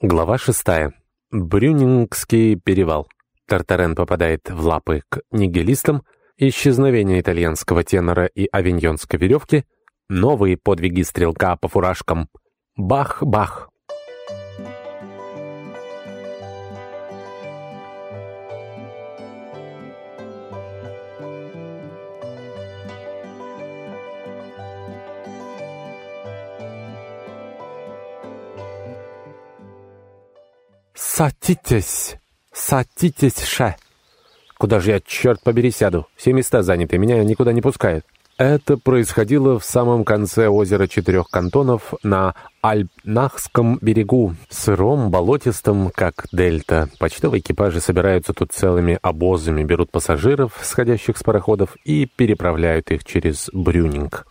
Глава шестая. Брюнингский перевал. Тартарен попадает в лапы к нигилистам, исчезновение итальянского тенора и авиньонской веревки, новые подвиги стрелка по фуражкам. Бах-бах. «Садитесь! Садитесь, ше!» «Куда же я, черт побери, сяду? Все места заняты, меня никуда не пускают». Это происходило в самом конце озера Четырех Кантонов на Альпнахском берегу, сыром, болотистом, как дельта. Почтовые экипажи собираются тут целыми обозами, берут пассажиров, сходящих с пароходов, и переправляют их через Брюнинг.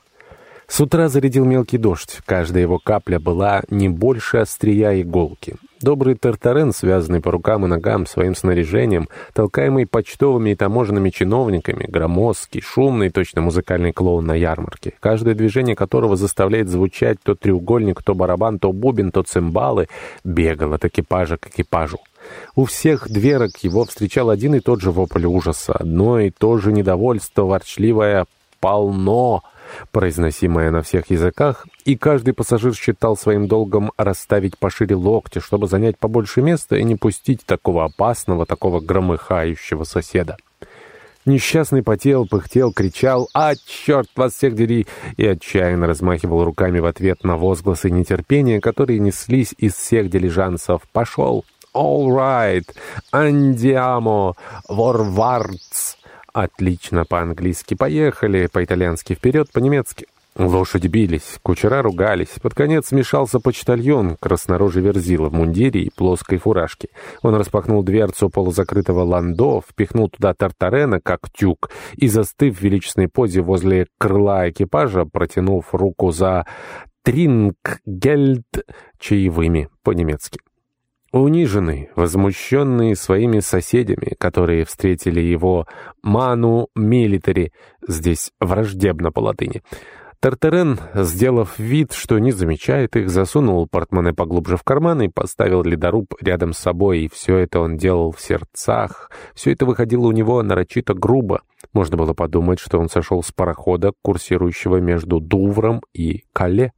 С утра зарядил мелкий дождь, каждая его капля была не больше острия иголки. Добрый Тартарен, связанный по рукам и ногам своим снаряжением, толкаемый почтовыми и таможенными чиновниками, громоздкий, шумный, точно музыкальный клоун на ярмарке, каждое движение которого заставляет звучать то треугольник, то барабан, то бубен, то цимбалы, бегал от экипажа к экипажу. У всех дверок его встречал один и тот же вопль ужаса, одно и то же недовольство, ворчливое «полно», произносимое на всех языках, и каждый пассажир считал своим долгом расставить пошире локти, чтобы занять побольше места и не пустить такого опасного, такого громыхающего соседа. Несчастный потел, пыхтел, кричал «А, черт вас всех дери!» и отчаянно размахивал руками в ответ на возгласы нетерпения, которые неслись из всех дилижансов. «Пошел!» «All right!» «Андиамо!» «Ворвардс!» Отлично по-английски. Поехали по-итальянски вперед, по-немецки. Лошади бились, кучера ругались. Под конец смешался почтальон, краснорожий верзила в мундире и плоской фуражке. Он распахнул дверцу полузакрытого ландо, впихнул туда тартарена, как тюк, и, застыв в величественной позе возле крыла экипажа, протянув руку за «Тринггельд» чаевыми по-немецки. Униженный, возмущенный своими соседями, которые встретили его «ману милитари», здесь враждебно по латыни, Тартарен, сделав вид, что не замечает их, засунул портмоне поглубже в карман и поставил ледоруб рядом с собой, и все это он делал в сердцах. Все это выходило у него нарочито грубо. Можно было подумать, что он сошел с парохода, курсирующего между Дувром и Кале.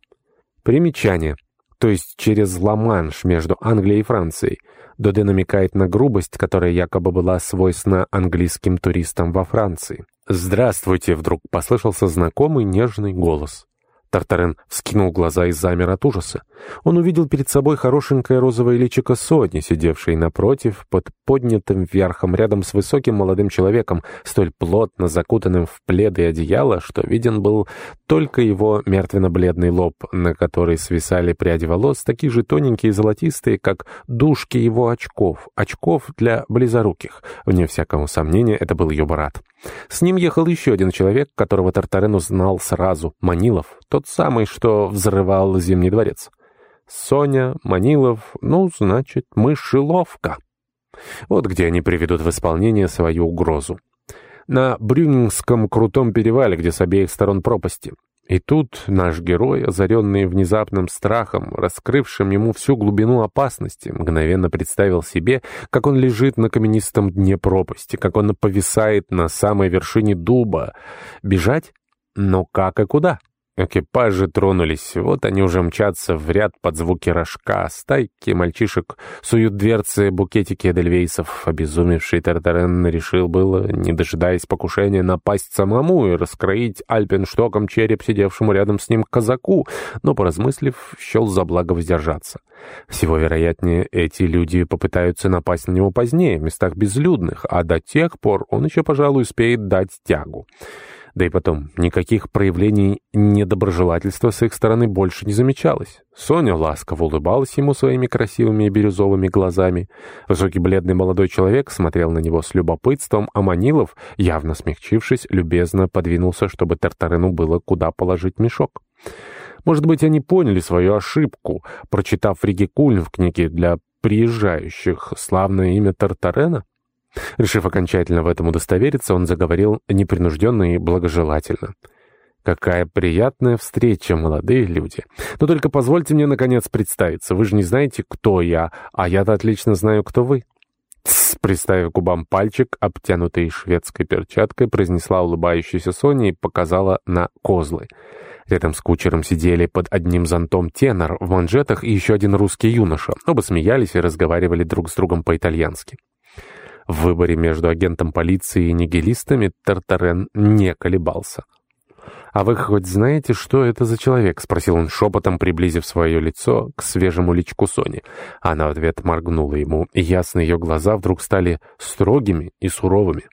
Примечание то есть через Ла-Манш между Англией и Францией. Доде намекает на грубость, которая якобы была свойственна английским туристам во Франции. «Здравствуйте!» — вдруг послышался знакомый нежный голос. Тартарен вскинул глаза и замер от ужаса. Он увидел перед собой хорошенькое розовое личико Сони, сидевшей напротив, под поднятым верхом, рядом с высоким молодым человеком, столь плотно закутанным в пледы и одеяло, что виден был только его мертвенно-бледный лоб, на который свисали пряди волос, такие же тоненькие и золотистые, как дужки его очков, очков для близоруких. Вне всякого сомнения, это был ее брат. С ним ехал еще один человек, которого Тартарен узнал сразу — Манилов, тот самый, что взрывал Зимний дворец. Соня, Манилов, ну, значит, мышеловка. Вот где они приведут в исполнение свою угрозу. На Брюнингском крутом перевале, где с обеих сторон пропасти. И тут наш герой, озаренный внезапным страхом, раскрывшим ему всю глубину опасности, мгновенно представил себе, как он лежит на каменистом дне пропасти, как он повисает на самой вершине дуба. Бежать? Но как и куда? Экипажи тронулись, вот они уже мчатся в ряд под звуки рожка, стайки мальчишек суют дверцы букетики эдельвейсов. Обезумевший Тартарен решил было, не дожидаясь покушения, напасть самому и раскроить альпенштоком череп сидевшему рядом с ним казаку, но, поразмыслив, счел за благо воздержаться. Всего вероятнее, эти люди попытаются напасть на него позднее, в местах безлюдных, а до тех пор он еще, пожалуй, успеет дать тягу. Да и потом, никаких проявлений недоброжелательства с их стороны больше не замечалось. Соня ласково улыбалась ему своими красивыми и бирюзовыми глазами. Высокий бледный молодой человек смотрел на него с любопытством, а Манилов, явно смягчившись, любезно подвинулся, чтобы Тартарыну было куда положить мешок. Может быть, они поняли свою ошибку, прочитав Ригикульн в книге для приезжающих славное имя Тартарена? Решив окончательно в этом удостовериться, он заговорил непринужденно и благожелательно. Какая приятная встреча, молодые люди. Но только позвольте мне, наконец, представиться. Вы же не знаете, кто я, а я-то отлично знаю, кто вы. «Тсс!» — приставив губам пальчик, обтянутый шведской перчаткой, произнесла улыбающаяся Соня и показала на козлы. Рядом с кучером сидели под одним зонтом тенор в манжетах и еще один русский юноша. Оба смеялись и разговаривали друг с другом по-итальянски. В выборе между агентом полиции и нигилистами Тартарен не колебался. «А вы хоть знаете, что это за человек?» — спросил он шепотом, приблизив свое лицо к свежему личку Сони. Она в ответ моргнула ему, и ясно ее глаза вдруг стали строгими и суровыми.